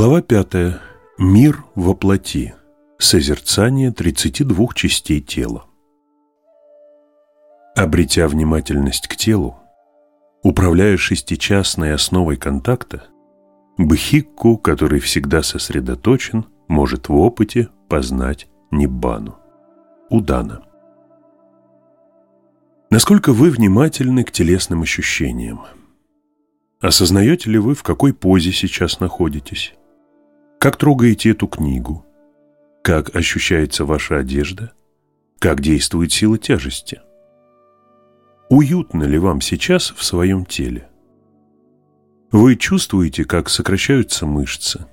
Глава 5. Мир во плоти. Созерцание 32 частей тела. Обретя внимательность к телу, управляя шестичастной основой контакта, Бхикку, который всегда сосредоточен, может в опыте познать Ниббану. Удана. Насколько вы внимательны к телесным ощущениям? Осознаете ли вы, в какой позе сейчас находитесь? Как трогаете эту книгу? Как ощущается ваша одежда? Как действует сила тяжести? Уютно ли вам сейчас в своем теле? Вы чувствуете, как сокращаются мышцы,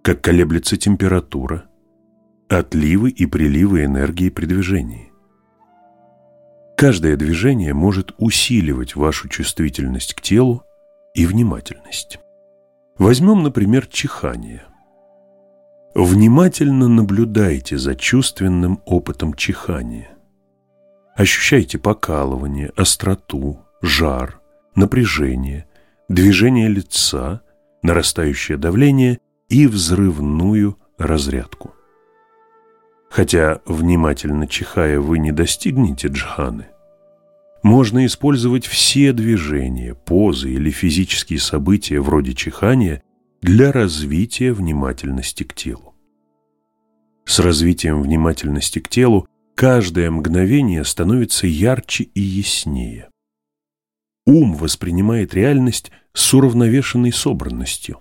как колеблется температура, отливы и приливы энергии при движении. Каждое движение может усиливать вашу чувствительность к телу и внимательность. Возьмем, например, чихание. Внимательно наблюдайте за чувственным опытом чихания. Ощущайте покалывание, остроту, жар, напряжение, движение лица, нарастающее давление и взрывную разрядку. Хотя, внимательно чихая, вы не достигнете джханы, можно использовать все движения, позы или физические события вроде чихания для развития внимательности к телу. С развитием внимательности к телу каждое мгновение становится ярче и яснее. Ум воспринимает реальность с уравновешенной собранностью.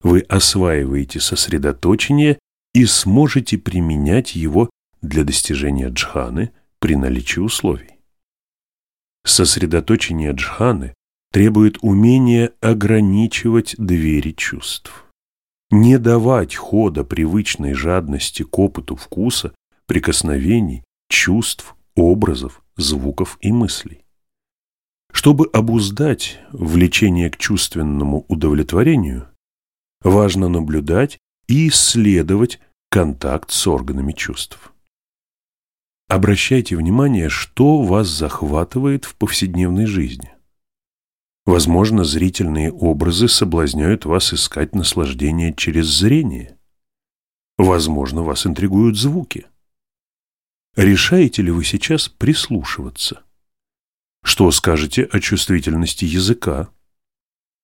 Вы осваиваете сосредоточение и сможете применять его для достижения джханы при наличии условий. Сосредоточение джханы требует умения ограничивать двери чувств не давать хода привычной жадности к опыту вкуса, прикосновений, чувств, образов, звуков и мыслей. Чтобы обуздать влечение к чувственному удовлетворению, важно наблюдать и исследовать контакт с органами чувств. Обращайте внимание, что вас захватывает в повседневной жизни. Возможно, зрительные образы соблазняют вас искать наслаждение через зрение. Возможно, вас интригуют звуки. Решаете ли вы сейчас прислушиваться? Что скажете о чувствительности языка?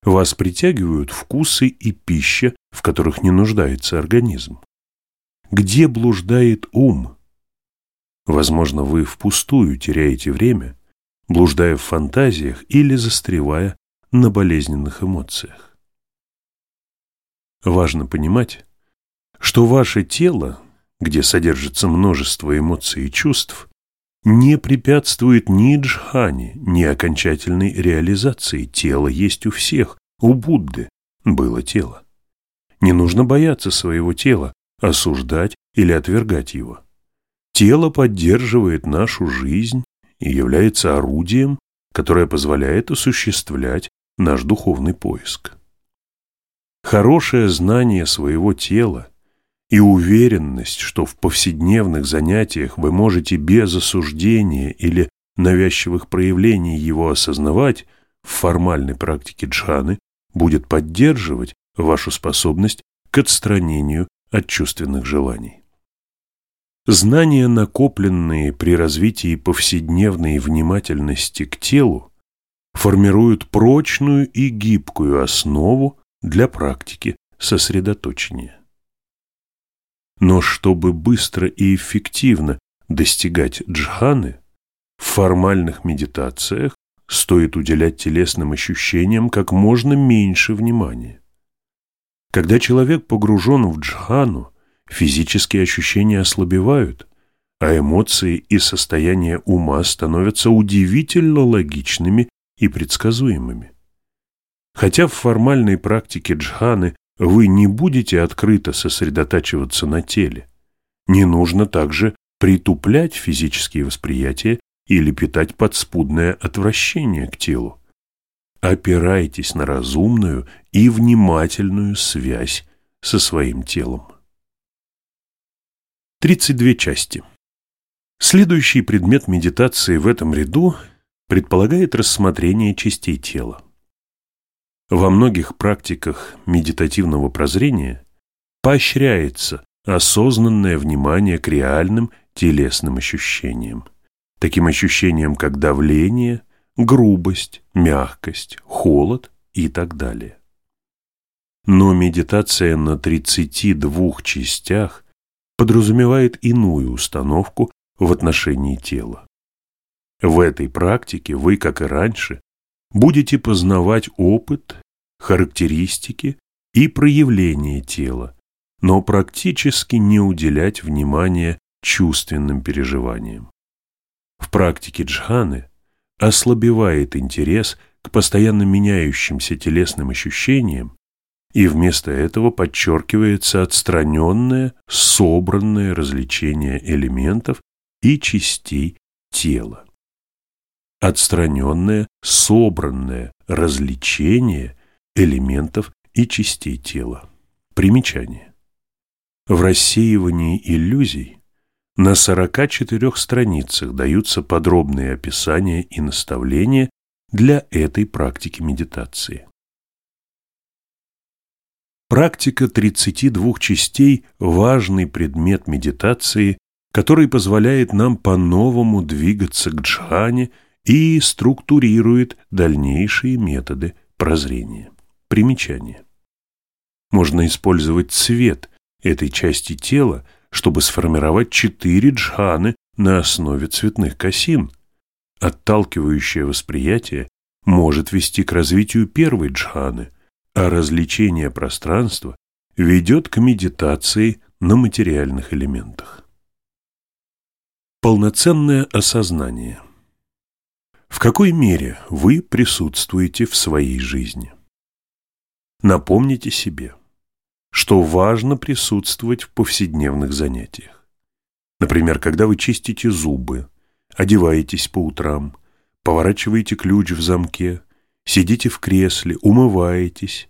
Вас притягивают вкусы и пища, в которых не нуждается организм. Где блуждает ум? Возможно, вы впустую теряете время – блуждая в фантазиях или застревая на болезненных эмоциях. Важно понимать, что ваше тело, где содержится множество эмоций и чувств, не препятствует ни джхане, ни окончательной реализации. Тело есть у всех, у Будды было тело. Не нужно бояться своего тела, осуждать или отвергать его. Тело поддерживает нашу жизнь и является орудием, которое позволяет осуществлять наш духовный поиск. Хорошее знание своего тела и уверенность, что в повседневных занятиях вы можете без осуждения или навязчивых проявлений его осознавать в формальной практике джханы, будет поддерживать вашу способность к отстранению от чувственных желаний. Знания, накопленные при развитии повседневной внимательности к телу, формируют прочную и гибкую основу для практики сосредоточения. Но чтобы быстро и эффективно достигать джханы, в формальных медитациях стоит уделять телесным ощущениям как можно меньше внимания. Когда человек погружен в джхану, физические ощущения ослабевают, а эмоции и состояние ума становятся удивительно логичными и предсказуемыми. Хотя в формальной практике джханы вы не будете открыто сосредотачиваться на теле, не нужно также притуплять физические восприятия или питать подспудное отвращение к телу. Опирайтесь на разумную и внимательную связь со своим телом. 32 части. Следующий предмет медитации в этом ряду предполагает рассмотрение частей тела. Во многих практиках медитативного прозрения поощряется осознанное внимание к реальным телесным ощущениям. Таким ощущениям, как давление, грубость, мягкость, холод и так далее. Но медитация на 32 частях подразумевает иную установку в отношении тела. В этой практике вы, как и раньше, будете познавать опыт, характеристики и проявления тела, но практически не уделять внимания чувственным переживаниям. В практике джханы ослабевает интерес к постоянно меняющимся телесным ощущениям, и вместо этого подчеркивается отстраненное, собранное развлечение элементов и частей тела. Отстраненное, собранное развлечение элементов и частей тела. Примечание. В рассеивании иллюзий на 44 страницах даются подробные описания и наставления для этой практики медитации. Практика 32 частей – важный предмет медитации, который позволяет нам по-новому двигаться к джхане и структурирует дальнейшие методы прозрения. Примечание. Можно использовать цвет этой части тела, чтобы сформировать четыре джханы на основе цветных косин. Отталкивающее восприятие может вести к развитию первой джханы, а развлечение пространства ведет к медитации на материальных элементах. Полноценное осознание. В какой мере вы присутствуете в своей жизни? Напомните себе, что важно присутствовать в повседневных занятиях. Например, когда вы чистите зубы, одеваетесь по утрам, поворачиваете ключ в замке, сидите в кресле, умываетесь.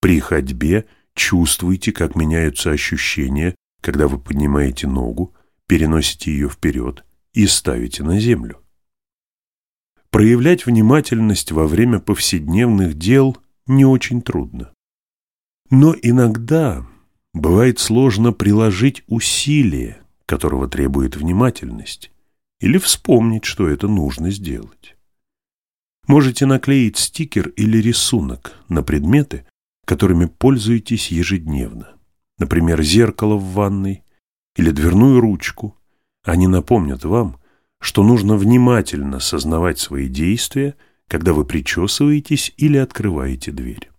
При ходьбе чувствуете, как меняются ощущения, когда вы поднимаете ногу, переносите ее вперед и ставите на землю. Проявлять внимательность во время повседневных дел не очень трудно. Но иногда бывает сложно приложить усилие, которого требует внимательность, или вспомнить, что это нужно сделать. Можете наклеить стикер или рисунок на предметы, которыми пользуетесь ежедневно. Например, зеркало в ванной или дверную ручку. Они напомнят вам, что нужно внимательно сознавать свои действия, когда вы причесываетесь или открываете дверь.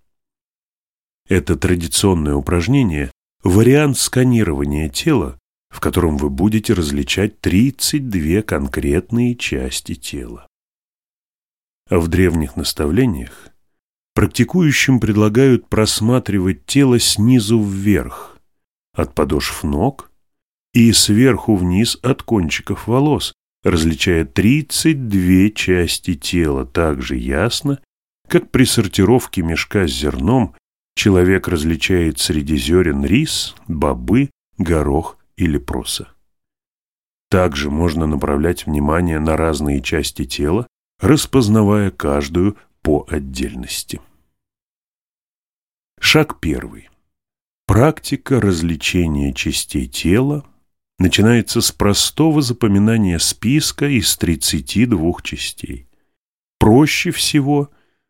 Это традиционное упражнение – вариант сканирования тела, в котором вы будете различать 32 конкретные части тела. В древних наставлениях практикующим предлагают просматривать тело снизу вверх, от подошв ног и сверху вниз от кончиков волос, различая 32 части тела так же ясно, как при сортировке мешка с зерном человек различает среди зерен рис, бобы, горох или проса. Также можно направлять внимание на разные части тела, распознавая каждую по отдельности. Шаг первый. Практика развлечения частей тела начинается с простого запоминания списка из 32 частей. Проще всего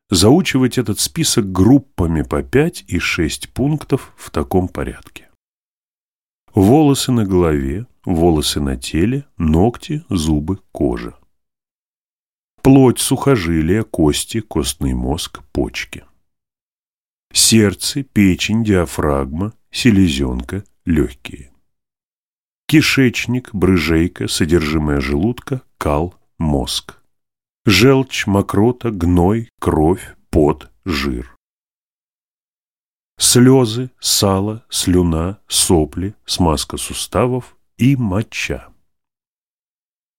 заучивать этот список группами по 5 и 6 пунктов в таком порядке. Волосы на голове, волосы на теле, ногти, зубы, кожа. Плоть, сухожилия, кости, костный мозг, почки. Сердце, печень, диафрагма, селезенка, легкие. Кишечник, брыжейка, содержимое желудка, кал, мозг. Желчь, мокрота, гной, кровь, пот, жир. Слезы, сало, слюна, сопли, смазка суставов и моча.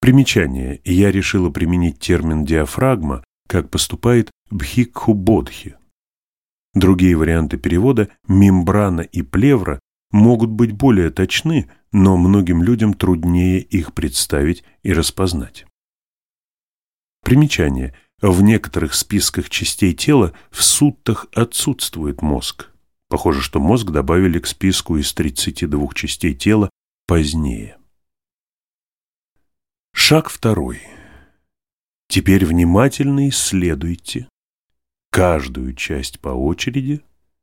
Примечание. Я решила применить термин «диафрагма», как поступает Бхикху-бодхи. Другие варианты перевода «мембрана» и «плевра» могут быть более точны, но многим людям труднее их представить и распознать. Примечание. в некоторых списках частей тела в суттах отсутствует мозг. Похоже, что мозг добавили к списку из 32 частей тела позднее. Шаг второй. Теперь внимательно исследуйте каждую часть по очереди,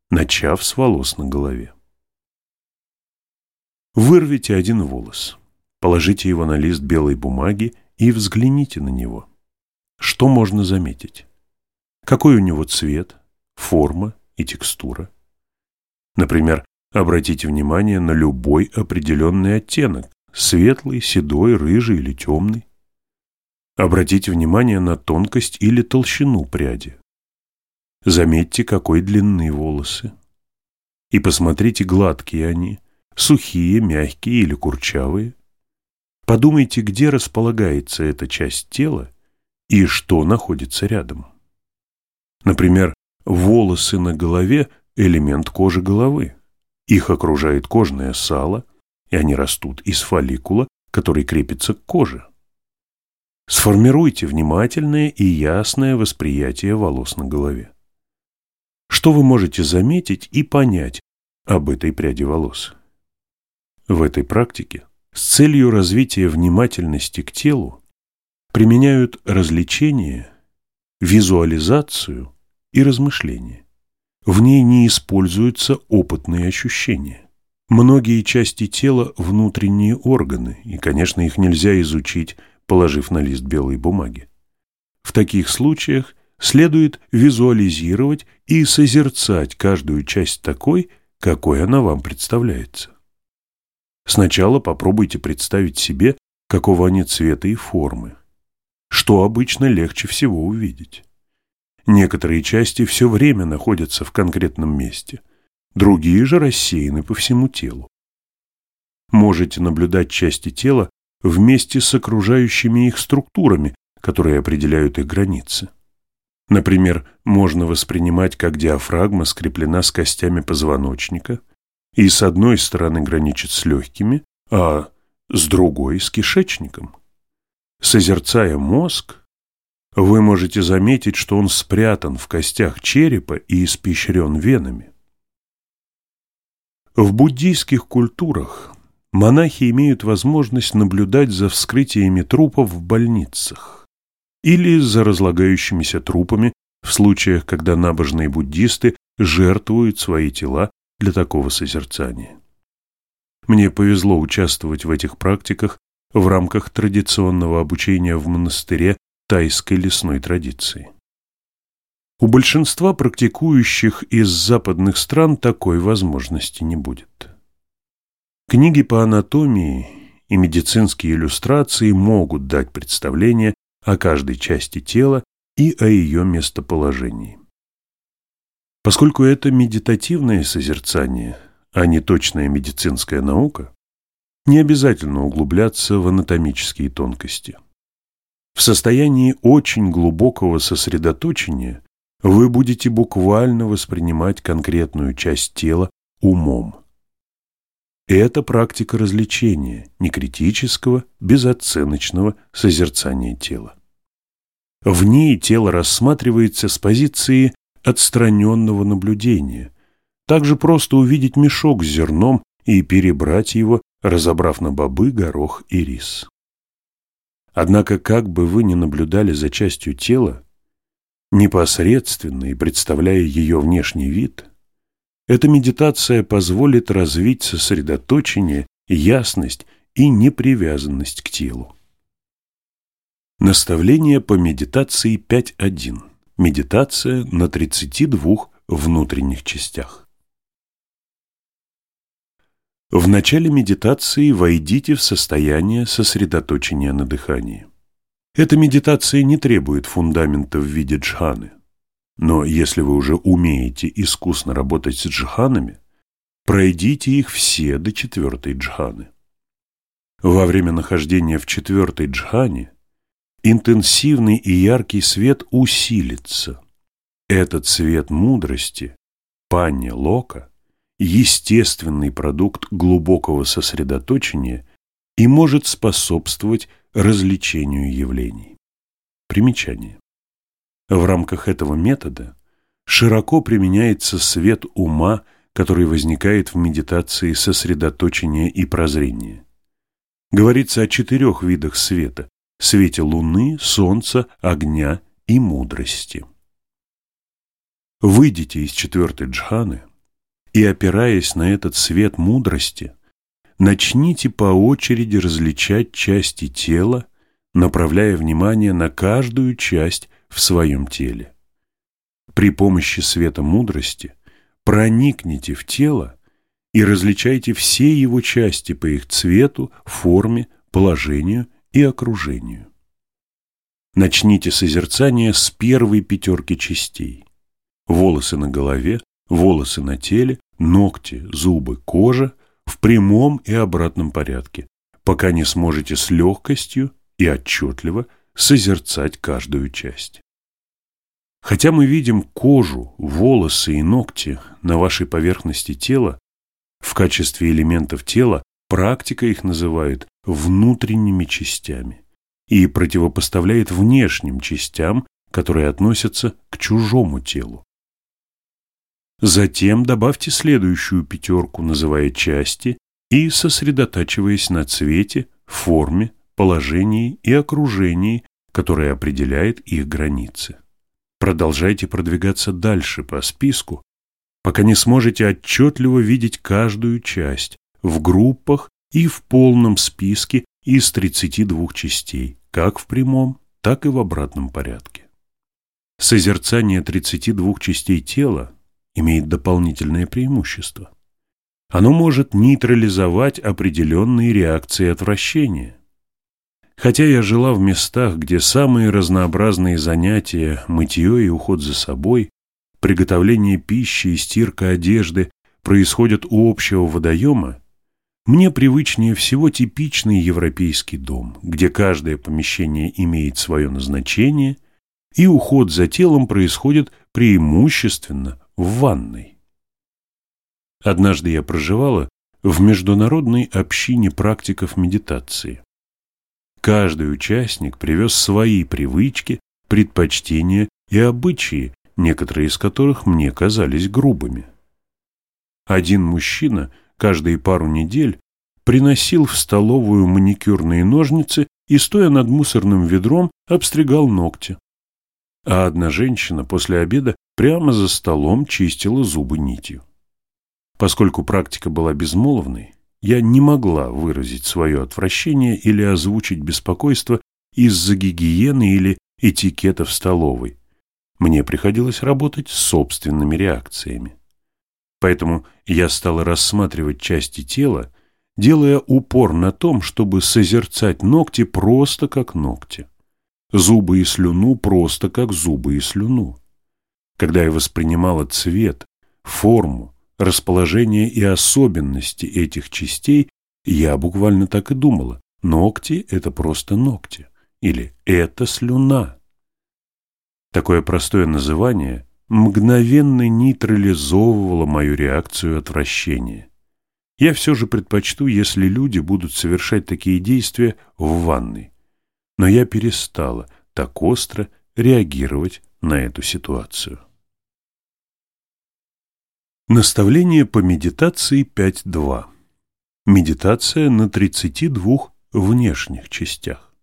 начав с волос на голове. Вырвите один волос, положите его на лист белой бумаги и взгляните на него. Что можно заметить? Какой у него цвет, форма и текстура? Например, обратите внимание на любой определенный оттенок – светлый, седой, рыжий или темный. Обратите внимание на тонкость или толщину пряди. Заметьте, какой длины волосы. И посмотрите, гладкие они, сухие, мягкие или курчавые. Подумайте, где располагается эта часть тела и что находится рядом. Например, волосы на голове – элемент кожи головы. Их окружает кожное сало, и они растут из фолликула, который крепится к коже. Сформируйте внимательное и ясное восприятие волос на голове. Что вы можете заметить и понять об этой пряди волос? В этой практике с целью развития внимательности к телу применяют развлечение, визуализацию и размышление. В ней не используются опытные ощущения. Многие части тела – внутренние органы, и, конечно, их нельзя изучить, положив на лист белой бумаги. В таких случаях следует визуализировать и созерцать каждую часть такой, какой она вам представляется. Сначала попробуйте представить себе, какого они цвета и формы что обычно легче всего увидеть. Некоторые части все время находятся в конкретном месте, другие же рассеяны по всему телу. Можете наблюдать части тела вместе с окружающими их структурами, которые определяют их границы. Например, можно воспринимать, как диафрагма скреплена с костями позвоночника и с одной стороны граничит с легкими, а с другой – с кишечником. Созерцая мозг, вы можете заметить, что он спрятан в костях черепа и испещрен венами. В буддийских культурах монахи имеют возможность наблюдать за вскрытиями трупов в больницах или за разлагающимися трупами в случаях, когда набожные буддисты жертвуют свои тела для такого созерцания. Мне повезло участвовать в этих практиках в рамках традиционного обучения в монастыре тайской лесной традиции. У большинства практикующих из западных стран такой возможности не будет. Книги по анатомии и медицинские иллюстрации могут дать представление о каждой части тела и о ее местоположении. Поскольку это медитативное созерцание, а не точная медицинская наука, не обязательно углубляться в анатомические тонкости. В состоянии очень глубокого сосредоточения вы будете буквально воспринимать конкретную часть тела умом. Это практика развлечения, не критического, безоценочного созерцания тела. В ней тело рассматривается с позиции отстраненного наблюдения. Также просто увидеть мешок с зерном и перебрать его разобрав на бобы, горох и рис. Однако, как бы вы ни наблюдали за частью тела, непосредственно и представляя ее внешний вид, эта медитация позволит развить сосредоточение, ясность и непривязанность к телу. Наставление по медитации 5.1. Медитация на 32 внутренних частях. В начале медитации войдите в состояние сосредоточения на дыхании. Эта медитация не требует фундамента в виде джханы. Но если вы уже умеете искусно работать с джханами, пройдите их все до четвертой джханы. Во время нахождения в четвертой джхане интенсивный и яркий свет усилится. Этот свет мудрости, панья лока – естественный продукт глубокого сосредоточения и может способствовать развлечению явлений. Примечание. В рамках этого метода широко применяется свет ума, который возникает в медитации сосредоточения и прозрения. Говорится о четырех видах света – свете луны, солнца, огня и мудрости. Выйдите из четвертой джханы и, опираясь на этот свет мудрости, начните по очереди различать части тела, направляя внимание на каждую часть в своем теле. При помощи света мудрости проникните в тело и различайте все его части по их цвету, форме, положению и окружению. Начните созерцание с первой пятерки частей. Волосы на голове, волосы на теле, ногти, зубы, кожа в прямом и обратном порядке, пока не сможете с легкостью и отчетливо созерцать каждую часть. Хотя мы видим кожу, волосы и ногти на вашей поверхности тела, в качестве элементов тела практика их называет внутренними частями и противопоставляет внешним частям, которые относятся к чужому телу. Затем добавьте следующую пятерку, называя части, и сосредотачиваясь на цвете, форме, положении и окружении, которое определяет их границы. Продолжайте продвигаться дальше по списку, пока не сможете отчетливо видеть каждую часть в группах и в полном списке из 32 частей, как в прямом, так и в обратном порядке. Созерцание 32 частей тела имеет дополнительное преимущество. Оно может нейтрализовать определенные реакции отвращения. Хотя я жила в местах, где самые разнообразные занятия, мытье и уход за собой, приготовление пищи и стирка одежды происходят у общего водоема, мне привычнее всего типичный европейский дом, где каждое помещение имеет свое назначение, и уход за телом происходит преимущественно в ванной. Однажды я проживала в международной общине практиков медитации. Каждый участник привез свои привычки, предпочтения и обычаи, некоторые из которых мне казались грубыми. Один мужчина каждые пару недель приносил в столовую маникюрные ножницы и, стоя над мусорным ведром, обстригал ногти. А одна женщина после обеда прямо за столом чистила зубы нитью. Поскольку практика была безмолвной, я не могла выразить свое отвращение или озвучить беспокойство из-за гигиены или этикета в столовой. Мне приходилось работать собственными реакциями. Поэтому я стала рассматривать части тела, делая упор на том, чтобы созерцать ногти просто как ногти, зубы и слюну просто как зубы и слюну. Когда я воспринимала цвет, форму, расположение и особенности этих частей, я буквально так и думала. Ногти – это просто ногти. Или это слюна. Такое простое называние мгновенно нейтрализовывало мою реакцию отвращения. Я все же предпочту, если люди будут совершать такие действия в ванной. Но я перестала так остро реагировать на эту ситуацию. Наставление по медитации 5.2. Медитация на 32 внешних частях.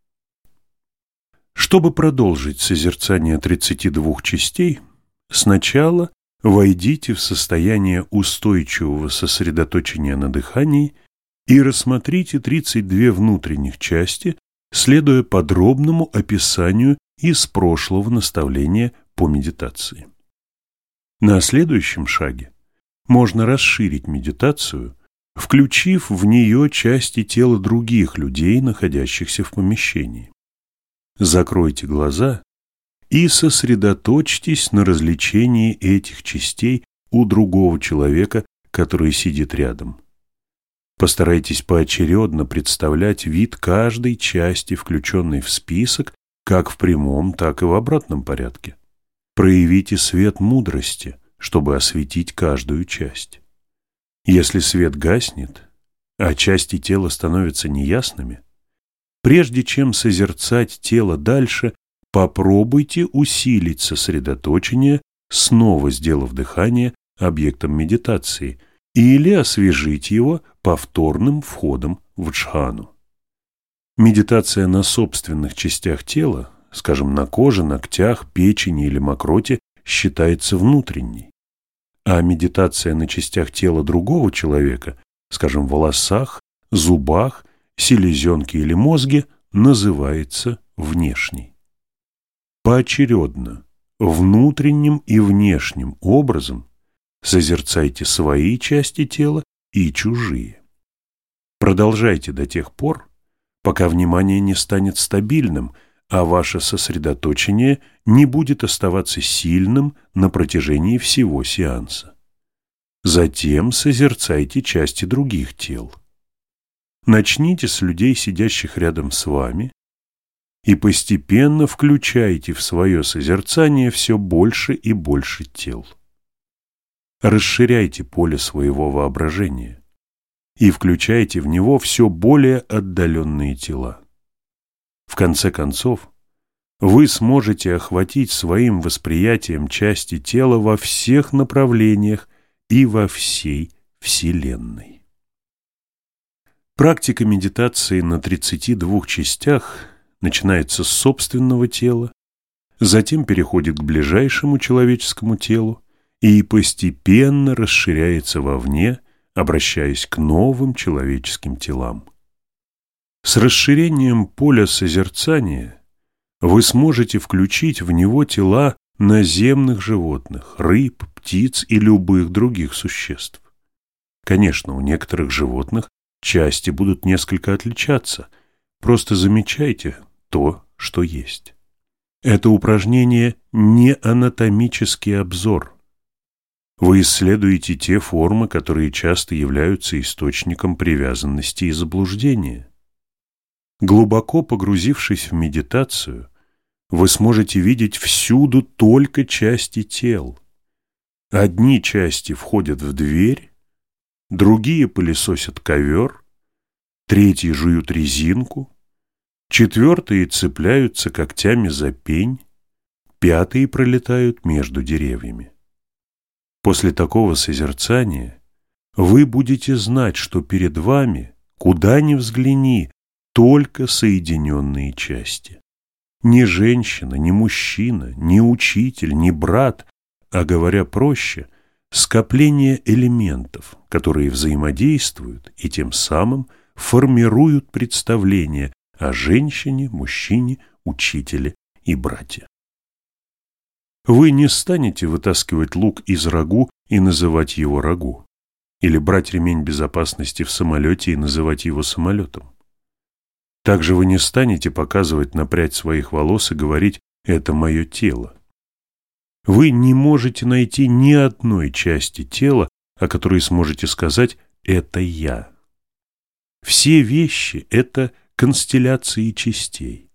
Чтобы продолжить созерцание 32 частей, сначала войдите в состояние устойчивого сосредоточения на дыхании и рассмотрите 32 внутренних части, следуя подробному описанию из прошлого наставления по медитации. На следующем шаге можно расширить медитацию, включив в нее части тела других людей, находящихся в помещении. Закройте глаза и сосредоточьтесь на развлечении этих частей у другого человека, который сидит рядом. Постарайтесь поочередно представлять вид каждой части, включенной в список, как в прямом, так и в обратном порядке. Проявите свет мудрости – чтобы осветить каждую часть. Если свет гаснет, а части тела становятся неясными, прежде чем созерцать тело дальше, попробуйте усилить сосредоточение, снова сделав дыхание объектом медитации, или освежить его повторным входом в джхану. Медитация на собственных частях тела, скажем, на коже, ногтях, печени или мокроте, считается внутренней, а медитация на частях тела другого человека, скажем, волосах, зубах, селезенке или мозге, называется внешней. Поочередно, внутренним и внешним образом созерцайте свои части тела и чужие. Продолжайте до тех пор, пока внимание не станет стабильным, а ваше сосредоточение не будет оставаться сильным на протяжении всего сеанса. Затем созерцайте части других тел. Начните с людей, сидящих рядом с вами, и постепенно включайте в свое созерцание все больше и больше тел. Расширяйте поле своего воображения и включайте в него все более отдаленные тела. В конце концов, вы сможете охватить своим восприятием части тела во всех направлениях и во всей Вселенной. Практика медитации на 32 частях начинается с собственного тела, затем переходит к ближайшему человеческому телу и постепенно расширяется вовне, обращаясь к новым человеческим телам. С расширением поля созерцания вы сможете включить в него тела наземных животных, рыб, птиц и любых других существ. Конечно, у некоторых животных части будут несколько отличаться. Просто замечайте то, что есть. Это упражнение не анатомический обзор. Вы исследуете те формы, которые часто являются источником привязанности и заблуждения. Глубоко погрузившись в медитацию, вы сможете видеть всюду только части тел. Одни части входят в дверь, другие пылесосят ковер, третьи жуют резинку, четвертые цепляются когтями за пень, пятые пролетают между деревьями. После такого созерцания вы будете знать, что перед вами, куда ни взгляни, только соединенные части. Ни женщина, ни мужчина, ни учитель, ни брат, а говоря проще, скопление элементов, которые взаимодействуют и тем самым формируют представление о женщине, мужчине, учителе и брате. Вы не станете вытаскивать лук из рагу и называть его рагу, или брать ремень безопасности в самолете и называть его самолетом. Также вы не станете показывать на прядь своих волос и говорить «это мое тело». Вы не можете найти ни одной части тела, о которой сможете сказать «это я». Все вещи – это констелляции частей.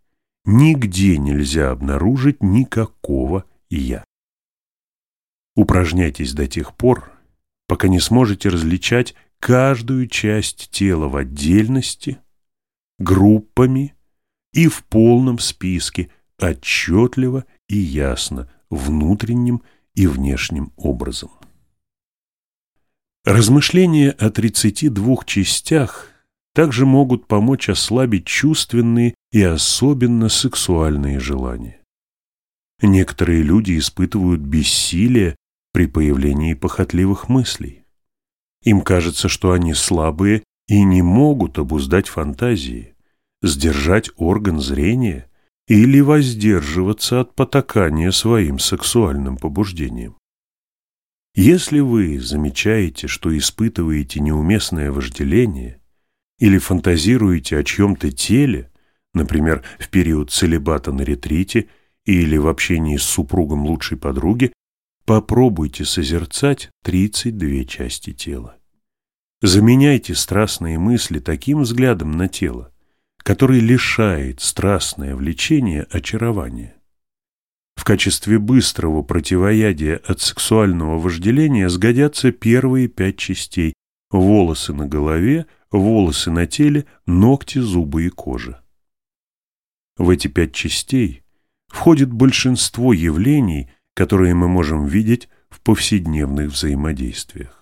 Нигде нельзя обнаружить никакого «я». Упражняйтесь до тех пор, пока не сможете различать каждую часть тела в отдельности – группами и в полном списке, отчетливо и ясно, внутренним и внешним образом. Размышления о 32 частях также могут помочь ослабить чувственные и особенно сексуальные желания. Некоторые люди испытывают бессилие при появлении похотливых мыслей. Им кажется, что они слабые и не могут обуздать фантазии, сдержать орган зрения или воздерживаться от потакания своим сексуальным побуждением. Если вы замечаете, что испытываете неуместное вожделение или фантазируете о чьем-то теле, например, в период целебата на ретрите или в общении с супругом лучшей подруги, попробуйте созерцать 32 части тела. Заменяйте страстные мысли таким взглядом на тело, который лишает страстное влечение очарования. В качестве быстрого противоядия от сексуального вожделения сгодятся первые пять частей – волосы на голове, волосы на теле, ногти, зубы и кожа. В эти пять частей входит большинство явлений, которые мы можем видеть в повседневных взаимодействиях.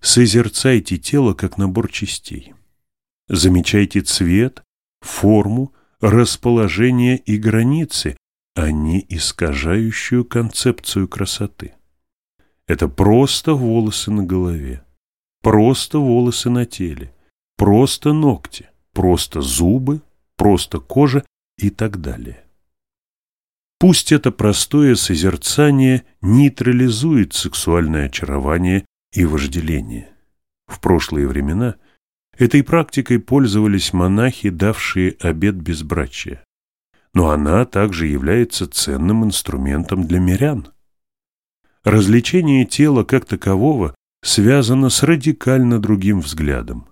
Созерцайте тело как набор частей. Замечайте цвет, форму, расположение и границы, а не искажающую концепцию красоты. Это просто волосы на голове, просто волосы на теле, просто ногти, просто зубы, просто кожа и так далее. Пусть это простое созерцание нейтрализует сексуальное очарование и вожделение. В прошлые времена этой практикой пользовались монахи, давшие обет безбрачия. Но она также является ценным инструментом для мирян. Развлечение тела как такового связано с радикально другим взглядом.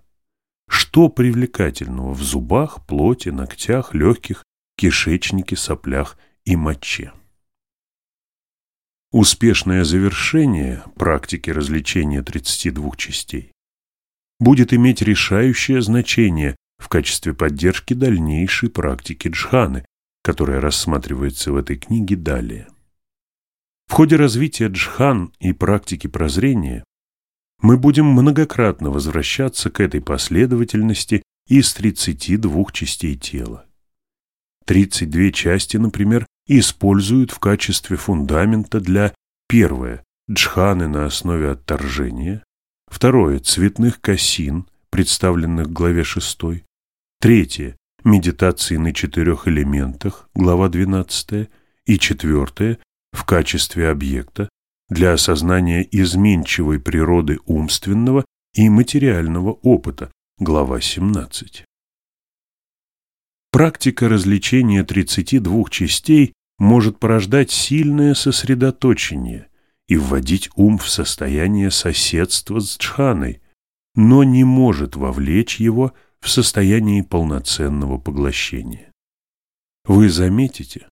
Что привлекательного в зубах, плоти, ногтях, легких, кишечнике, соплях и моче. Успешное завершение практики развлечения 32 частей будет иметь решающее значение в качестве поддержки дальнейшей практики джханы, которая рассматривается в этой книге далее. В ходе развития джхан и практики прозрения мы будем многократно возвращаться к этой последовательности из 32 частей тела. 32 части, например, используют в качестве фундамента для первое – джханы на основе отторжения, второе – цветных косин, представленных в главе 6, третье – медитации на четырех элементах, глава 12, и четвертое – в качестве объекта для осознания изменчивой природы умственного и материального опыта, глава 17. Практика развлечения 32 частей может порождать сильное сосредоточение и вводить ум в состояние соседства с джханой, но не может вовлечь его в состояние полноценного поглощения. Вы заметите,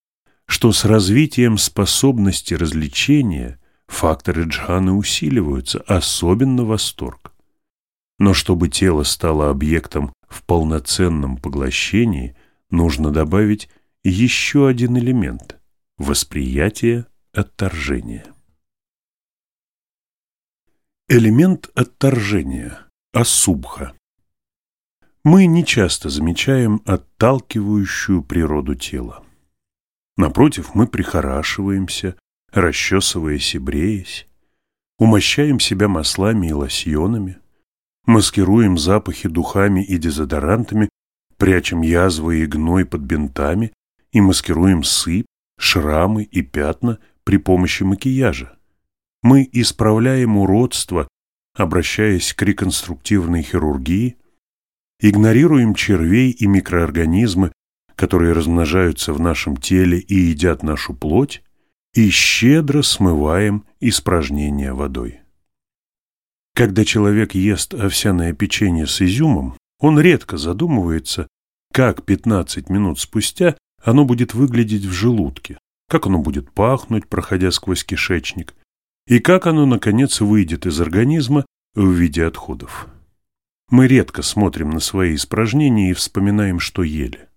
что с развитием способности развлечения факторы джханы усиливаются, особенно восторг. Но чтобы тело стало объектом в полноценном поглощении – нужно добавить еще один элемент – восприятие отторжения. Элемент отторжения – асубха. Мы нечасто замечаем отталкивающую природу тела. Напротив, мы прихорашиваемся, расчесываясь и бреясь, умощаем себя маслами и лосьонами, маскируем запахи духами и дезодорантами прячем язвы и гной под бинтами и маскируем сыпь, шрамы и пятна при помощи макияжа. Мы исправляем уродство, обращаясь к реконструктивной хирургии, игнорируем червей и микроорганизмы, которые размножаются в нашем теле и едят нашу плоть, и щедро смываем испражнения водой. Когда человек ест овсяное печенье с изюмом, он редко задумывается, как 15 минут спустя оно будет выглядеть в желудке, как оно будет пахнуть, проходя сквозь кишечник, и как оно, наконец, выйдет из организма в виде отходов. Мы редко смотрим на свои испражнения и вспоминаем, что ели.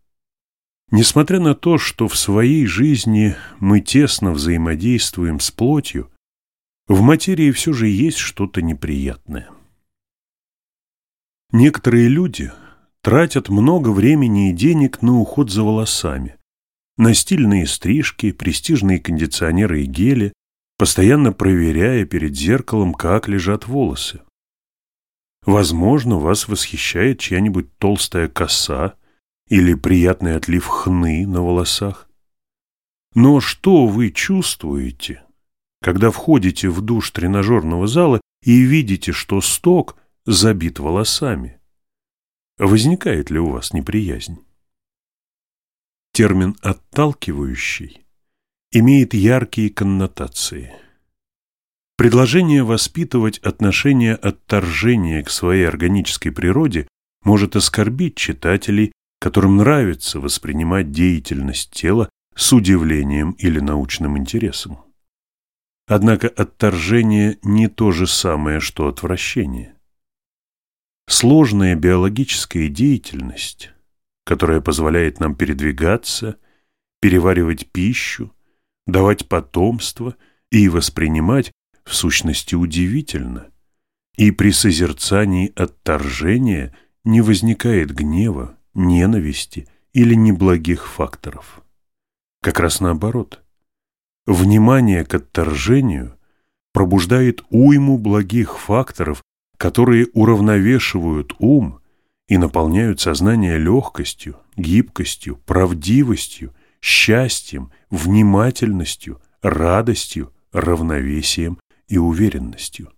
Несмотря на то, что в своей жизни мы тесно взаимодействуем с плотью, в материи все же есть что-то неприятное. Некоторые люди тратят много времени и денег на уход за волосами, на стильные стрижки, престижные кондиционеры и гели, постоянно проверяя перед зеркалом, как лежат волосы. Возможно, вас восхищает чья-нибудь толстая коса или приятный отлив хны на волосах. Но что вы чувствуете, когда входите в душ тренажерного зала и видите, что сток забит волосами? Возникает ли у вас неприязнь? Термин «отталкивающий» имеет яркие коннотации. Предложение воспитывать отношение отторжения к своей органической природе может оскорбить читателей, которым нравится воспринимать деятельность тела с удивлением или научным интересом. Однако отторжение не то же самое, что отвращение. Сложная биологическая деятельность, которая позволяет нам передвигаться, переваривать пищу, давать потомство и воспринимать в сущности удивительно. И при созерцании отторжения не возникает гнева, ненависти или неблагих факторов. Как раз наоборот. Внимание к отторжению пробуждает уйму благих факторов, которые уравновешивают ум и наполняют сознание легкостью, гибкостью, правдивостью, счастьем, внимательностью, радостью, равновесием и уверенностью.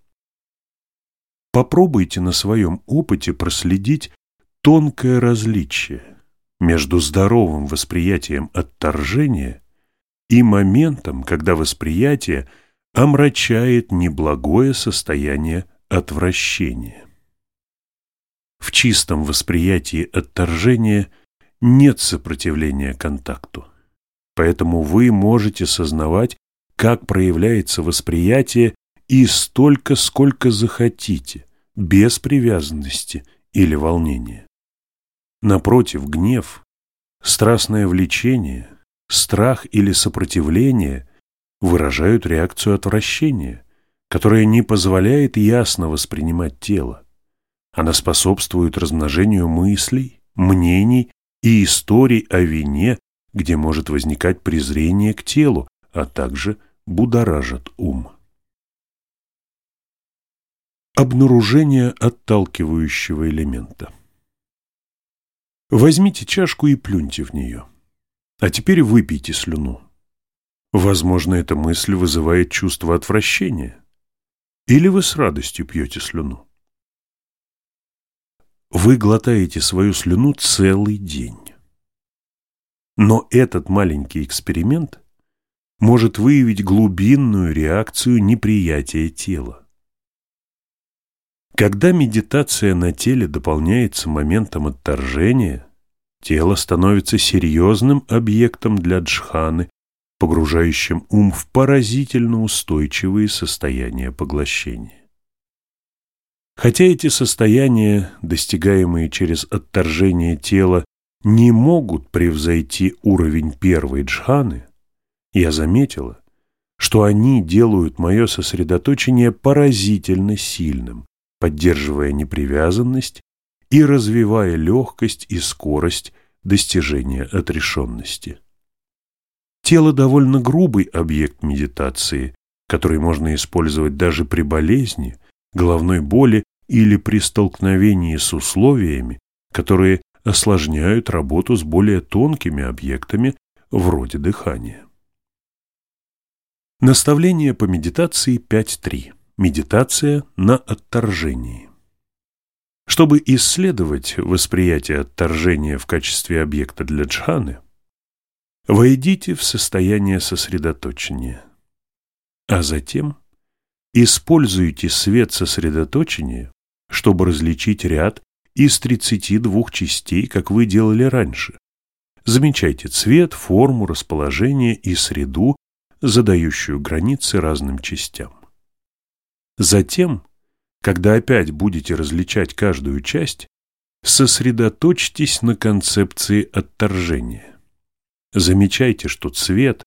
Попробуйте на своем опыте проследить тонкое различие между здоровым восприятием отторжения и моментом, когда восприятие омрачает неблагое состояние отвращения. В чистом восприятии отторжения нет сопротивления контакту, поэтому вы можете сознавать, как проявляется восприятие и столько, сколько захотите, без привязанности или волнения. Напротив, гнев, страстное влечение, страх или сопротивление выражают реакцию отвращения, которая не позволяет ясно воспринимать тело. Она способствует размножению мыслей, мнений и историй о вине, где может возникать презрение к телу, а также будоражит ум. Обнаружение отталкивающего элемента Возьмите чашку и плюньте в нее. А теперь выпейте слюну. Возможно, эта мысль вызывает чувство отвращения. Или вы с радостью пьете слюну. Вы глотаете свою слюну целый день. Но этот маленький эксперимент может выявить глубинную реакцию неприятия тела. Когда медитация на теле дополняется моментом отторжения, тело становится серьезным объектом для джханы, погружающим ум в поразительно устойчивые состояния поглощения. Хотя эти состояния, достигаемые через отторжение тела, не могут превзойти уровень первой джханы, я заметила, что они делают мое сосредоточение поразительно сильным, поддерживая непривязанность и развивая легкость и скорость достижения отрешенности. Тело довольно грубый объект медитации, который можно использовать даже при болезни, головной боли или при столкновении с условиями, которые осложняют работу с более тонкими объектами вроде дыхания. Наставление по медитации 5.3. Медитация на отторжении. Чтобы исследовать восприятие отторжения в качестве объекта для джханы, войдите в состояние сосредоточения, а затем используйте свет сосредоточения, чтобы различить ряд из 32 частей, как вы делали раньше. Замечайте цвет, форму, расположение и среду, задающую границы разным частям. Затем, когда опять будете различать каждую часть, сосредоточьтесь на концепции отторжения. Замечайте, что цвет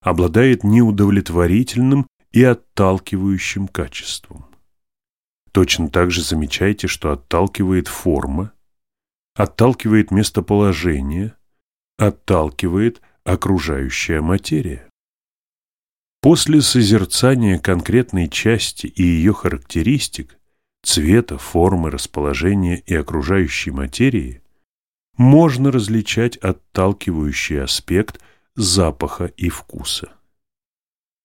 обладает неудовлетворительным и отталкивающим качеством. Точно так же замечайте, что отталкивает форма, отталкивает местоположение, отталкивает окружающая материя. После созерцания конкретной части и ее характеристик, цвета, формы, расположения и окружающей материи, можно различать отталкивающий аспект запаха и вкуса.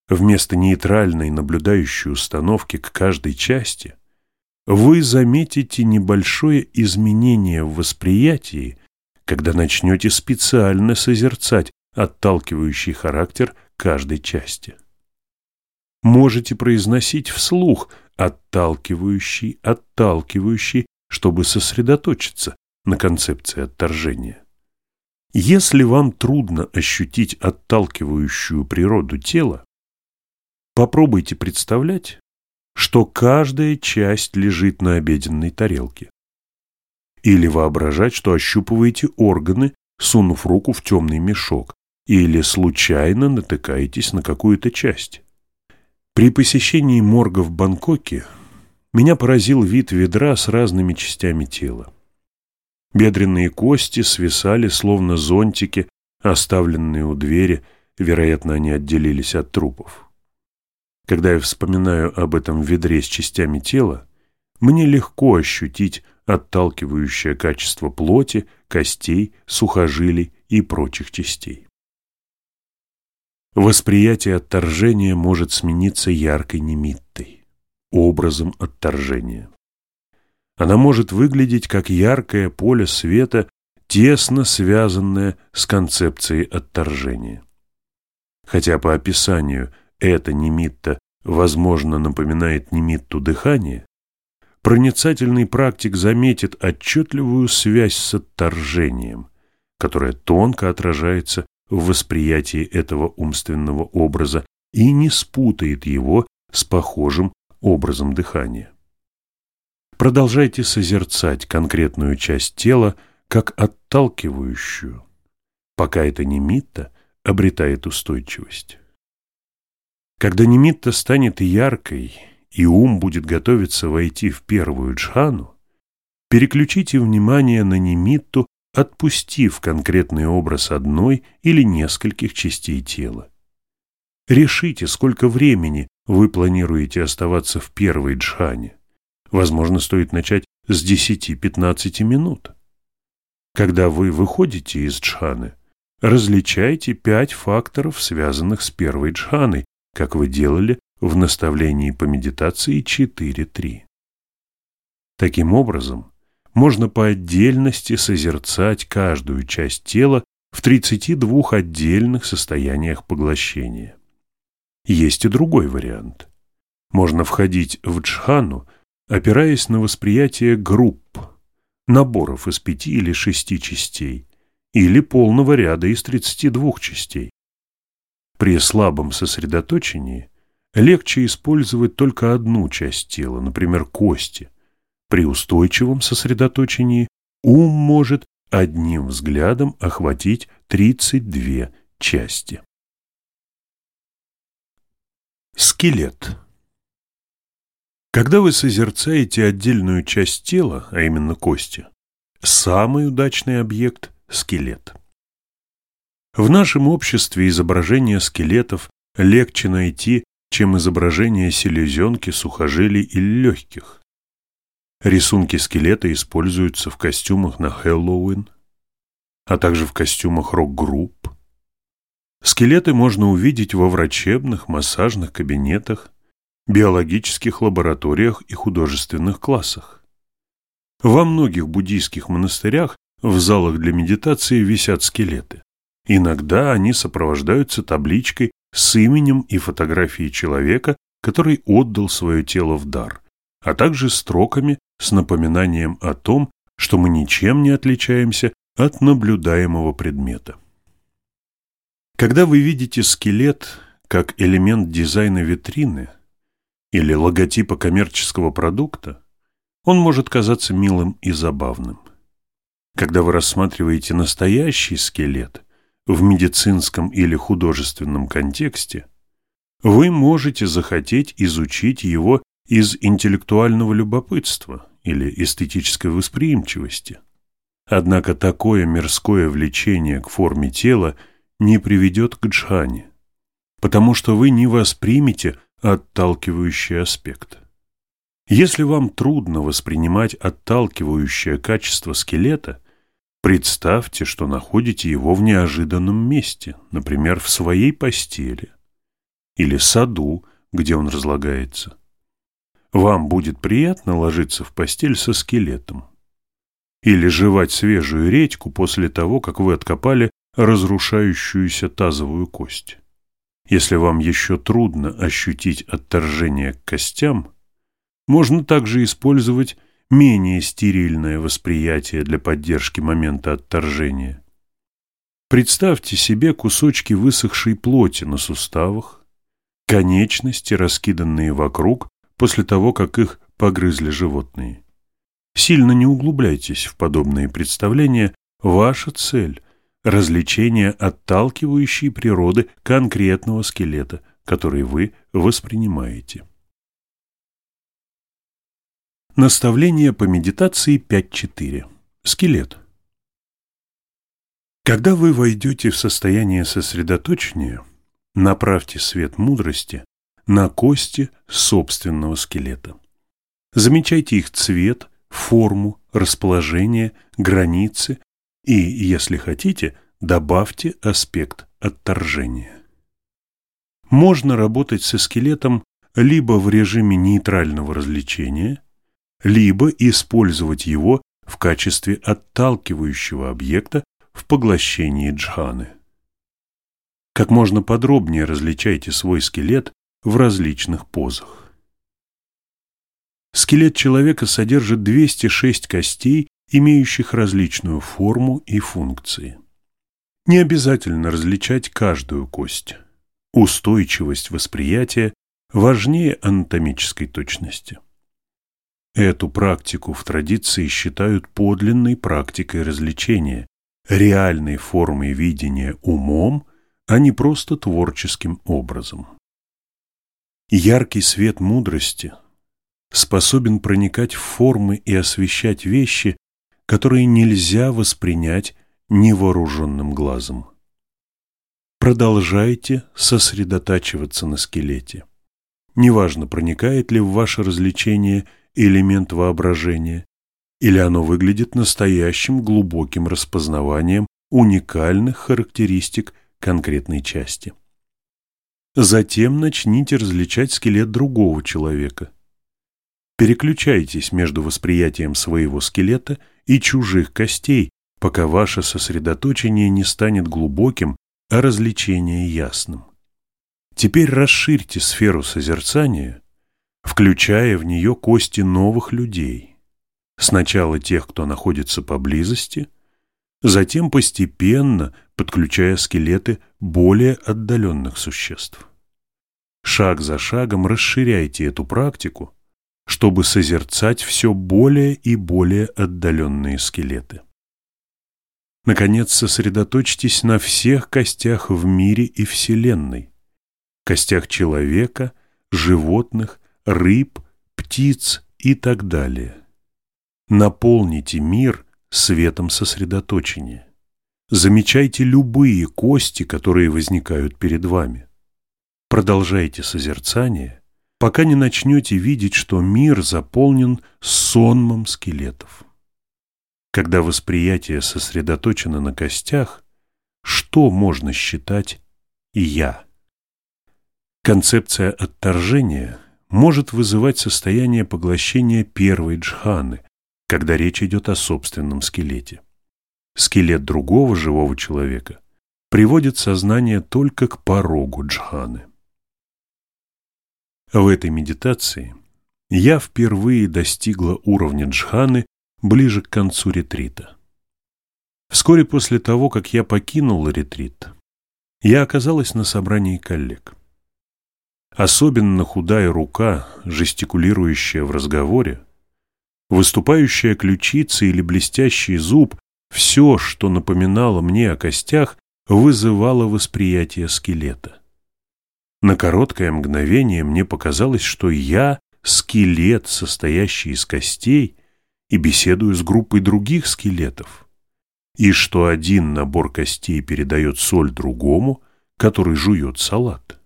Вместо нейтральной наблюдающей установки к каждой части вы заметите небольшое изменение в восприятии, когда начнете специально созерцать отталкивающий характер каждой части можете произносить вслух «отталкивающий», «отталкивающий», чтобы сосредоточиться на концепции отторжения. Если вам трудно ощутить отталкивающую природу тела, попробуйте представлять, что каждая часть лежит на обеденной тарелке. Или воображать, что ощупываете органы, сунув руку в темный мешок, или случайно натыкаетесь на какую-то часть. При посещении морга в Бангкоке меня поразил вид ведра с разными частями тела. Бедренные кости свисали, словно зонтики, оставленные у двери, вероятно, они отделились от трупов. Когда я вспоминаю об этом ведре с частями тела, мне легко ощутить отталкивающее качество плоти, костей, сухожилий и прочих частей. Восприятие отторжения может смениться яркой немиттой, образом отторжения. Она может выглядеть как яркое поле света, тесно связанное с концепцией отторжения. Хотя по описанию эта немитта, возможно, напоминает немитту дыхания, проницательный практик заметит отчетливую связь с отторжением, которая тонко отражается в восприятии этого умственного образа и не спутает его с похожим образом дыхания. Продолжайте созерцать конкретную часть тела как отталкивающую, пока эта немитта обретает устойчивость. Когда немитта станет яркой, и ум будет готовиться войти в первую джхану, переключите внимание на немитту, отпустив конкретный образ одной или нескольких частей тела. Решите, сколько времени вы планируете оставаться в первой джхане. Возможно, стоит начать с 10-15 минут. Когда вы выходите из джханы, различайте пять факторов, связанных с первой джханой, как вы делали в наставлении по медитации 4.3. Таким образом, можно по отдельности созерцать каждую часть тела в 32 отдельных состояниях поглощения. Есть и другой вариант. Можно входить в джхану опираясь на восприятие групп, наборов из пяти или шести частей, или полного ряда из 32 частей. При слабом сосредоточении легче использовать только одну часть тела, например, кости. При устойчивом сосредоточении ум может одним взглядом охватить 32 части. Скелет когда вы созерцаете отдельную часть тела, а именно кости, самый удачный объект – скелет. В нашем обществе изображение скелетов легче найти, чем изображение селезенки, сухожилий или легких. Рисунки скелета используются в костюмах на Хэллоуин, а также в костюмах рок-групп. Скелеты можно увидеть во врачебных, массажных кабинетах, биологических лабораториях и художественных классах. Во многих буддийских монастырях в залах для медитации висят скелеты. Иногда они сопровождаются табличкой с именем и фотографией человека, который отдал свое тело в дар, а также строками с напоминанием о том, что мы ничем не отличаемся от наблюдаемого предмета. Когда вы видите скелет как элемент дизайна витрины, или логотипа коммерческого продукта, он может казаться милым и забавным. Когда вы рассматриваете настоящий скелет в медицинском или художественном контексте, вы можете захотеть изучить его из интеллектуального любопытства или эстетической восприимчивости. Однако такое мирское влечение к форме тела не приведет к джхане, потому что вы не воспримете Отталкивающий аспект. Если вам трудно воспринимать отталкивающее качество скелета, представьте, что находите его в неожиданном месте, например, в своей постели или саду, где он разлагается. Вам будет приятно ложиться в постель со скелетом или жевать свежую редьку после того, как вы откопали разрушающуюся тазовую кость. Если вам еще трудно ощутить отторжение к костям, можно также использовать менее стерильное восприятие для поддержки момента отторжения. Представьте себе кусочки высохшей плоти на суставах, конечности, раскиданные вокруг после того, как их погрызли животные. Сильно не углубляйтесь в подобные представления. Ваша цель развлечения, отталкивающие природы конкретного скелета, который вы воспринимаете. Наставление по медитации 5.4. Скелет. Когда вы войдете в состояние сосредоточения, направьте свет мудрости на кости собственного скелета. Замечайте их цвет, форму, расположение, границы и, если хотите, добавьте аспект отторжения. Можно работать со скелетом либо в режиме нейтрального развлечения, либо использовать его в качестве отталкивающего объекта в поглощении джханы. Как можно подробнее различайте свой скелет в различных позах. Скелет человека содержит 206 костей, имеющих различную форму и функции. Не обязательно различать каждую кость. Устойчивость восприятия важнее анатомической точности. Эту практику в традиции считают подлинной практикой развлечения, реальной формой видения умом, а не просто творческим образом. Яркий свет мудрости способен проникать в формы и освещать вещи, которые нельзя воспринять невооруженным глазом. Продолжайте сосредотачиваться на скелете. Неважно, проникает ли в ваше развлечение элемент воображения, или оно выглядит настоящим глубоким распознаванием уникальных характеристик конкретной части. Затем начните различать скелет другого человека. Переключайтесь между восприятием своего скелета и чужих костей, пока ваше сосредоточение не станет глубоким, а развлечение ясным. Теперь расширьте сферу созерцания – включая в нее кости новых людей. Сначала тех, кто находится поблизости, затем постепенно подключая скелеты более отдаленных существ. Шаг за шагом расширяйте эту практику, чтобы созерцать все более и более отдаленные скелеты. Наконец, сосредоточьтесь на всех костях в мире и Вселенной, костях человека, животных, рыб, птиц и так далее. Наполните мир светом сосредоточения. Замечайте любые кости, которые возникают перед вами. Продолжайте созерцание, пока не начнете видеть, что мир заполнен сонмом скелетов. Когда восприятие сосредоточено на костях, что можно считать «я»? Концепция отторжения – может вызывать состояние поглощения первой джханы, когда речь идет о собственном скелете. Скелет другого живого человека приводит сознание только к порогу джханы. В этой медитации я впервые достигла уровня джханы ближе к концу ретрита. Вскоре после того, как я покинула ретрит, я оказалась на собрании коллег. Особенно худая рука, жестикулирующая в разговоре, выступающая ключица или блестящий зуб, все, что напоминало мне о костях, вызывало восприятие скелета. На короткое мгновение мне показалось, что я — скелет, состоящий из костей, и беседую с группой других скелетов, и что один набор костей передает соль другому, который жует салат.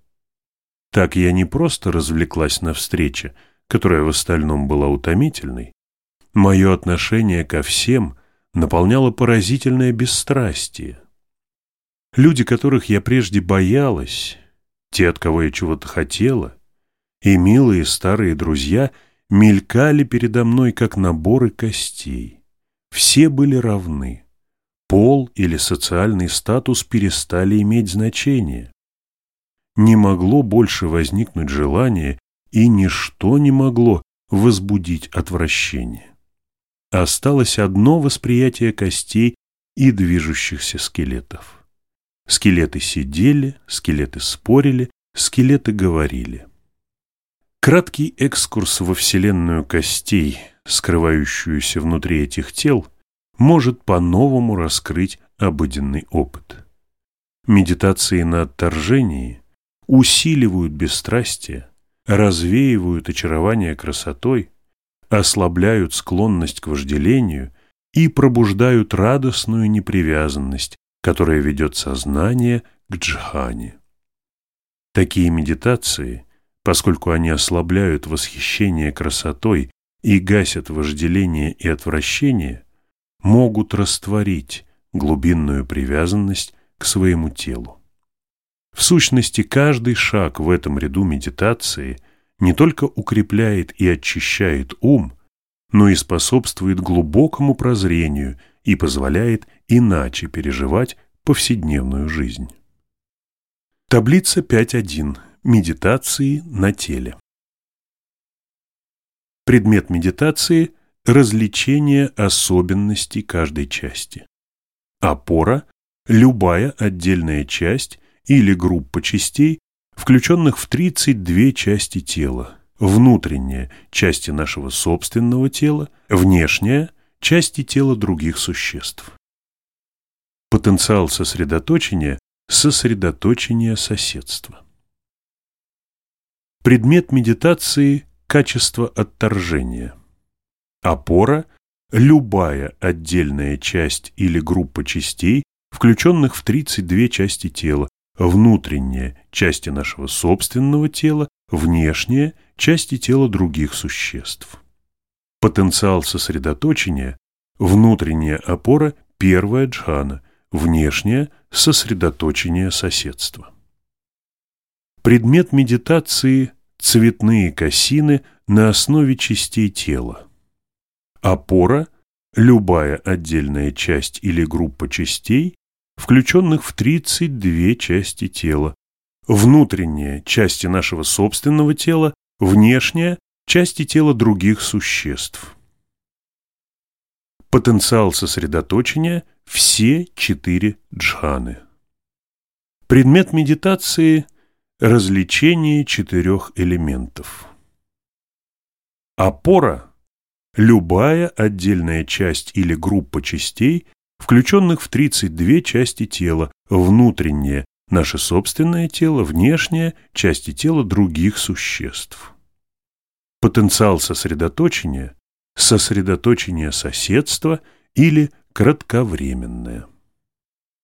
Так я не просто развлеклась на встрече, которая в остальном была утомительной. Мое отношение ко всем наполняло поразительное бесстрастие. Люди, которых я прежде боялась, те, от кого я чего-то хотела, и милые старые друзья мелькали передо мной, как наборы костей. Все были равны. Пол или социальный статус перестали иметь значение не могло больше возникнуть желание, и ничто не могло возбудить отвращение. Осталось одно восприятие костей и движущихся скелетов. Скелеты сидели, скелеты спорили, скелеты говорили. Краткий экскурс во вселенную костей, скрывающуюся внутри этих тел, может по-новому раскрыть обыденный опыт. Медитации на отторжении усиливают бесстрастие, развеивают очарование красотой, ослабляют склонность к вожделению и пробуждают радостную непривязанность, которая ведет сознание к джхане. Такие медитации, поскольку они ослабляют восхищение красотой и гасят вожделение и отвращение, могут растворить глубинную привязанность к своему телу. В сущности, каждый шаг в этом ряду медитации не только укрепляет и очищает ум, но и способствует глубокому прозрению и позволяет иначе переживать повседневную жизнь. Таблица 5.1. Медитации на теле. Предмет медитации – развлечение особенностей каждой части. Опора – любая отдельная часть или группа частей, включенных в 32 части тела, внутренняя – части нашего собственного тела, внешняя – части тела других существ. Потенциал сосредоточения – сосредоточение соседства. Предмет медитации – качество отторжения. Опора – любая отдельная часть или группа частей, включенных в 32 части тела, внутренняя – части нашего собственного тела, внешняя – части тела других существ. Потенциал сосредоточения – внутренняя опора – первая джхана, внешняя – сосредоточение соседства. Предмет медитации – цветные косины на основе частей тела. Опора – любая отдельная часть или группа частей, включенных в 32 части тела, внутренние части нашего собственного тела, внешняя – части тела других существ. Потенциал сосредоточения – все четыре джханы. Предмет медитации – развлечение четырех элементов. Опора – любая отдельная часть или группа частей, включенных в 32 части тела, внутреннее, наше собственное тело, внешнее, части тела других существ. Потенциал сосредоточения – сосредоточение соседства или кратковременное.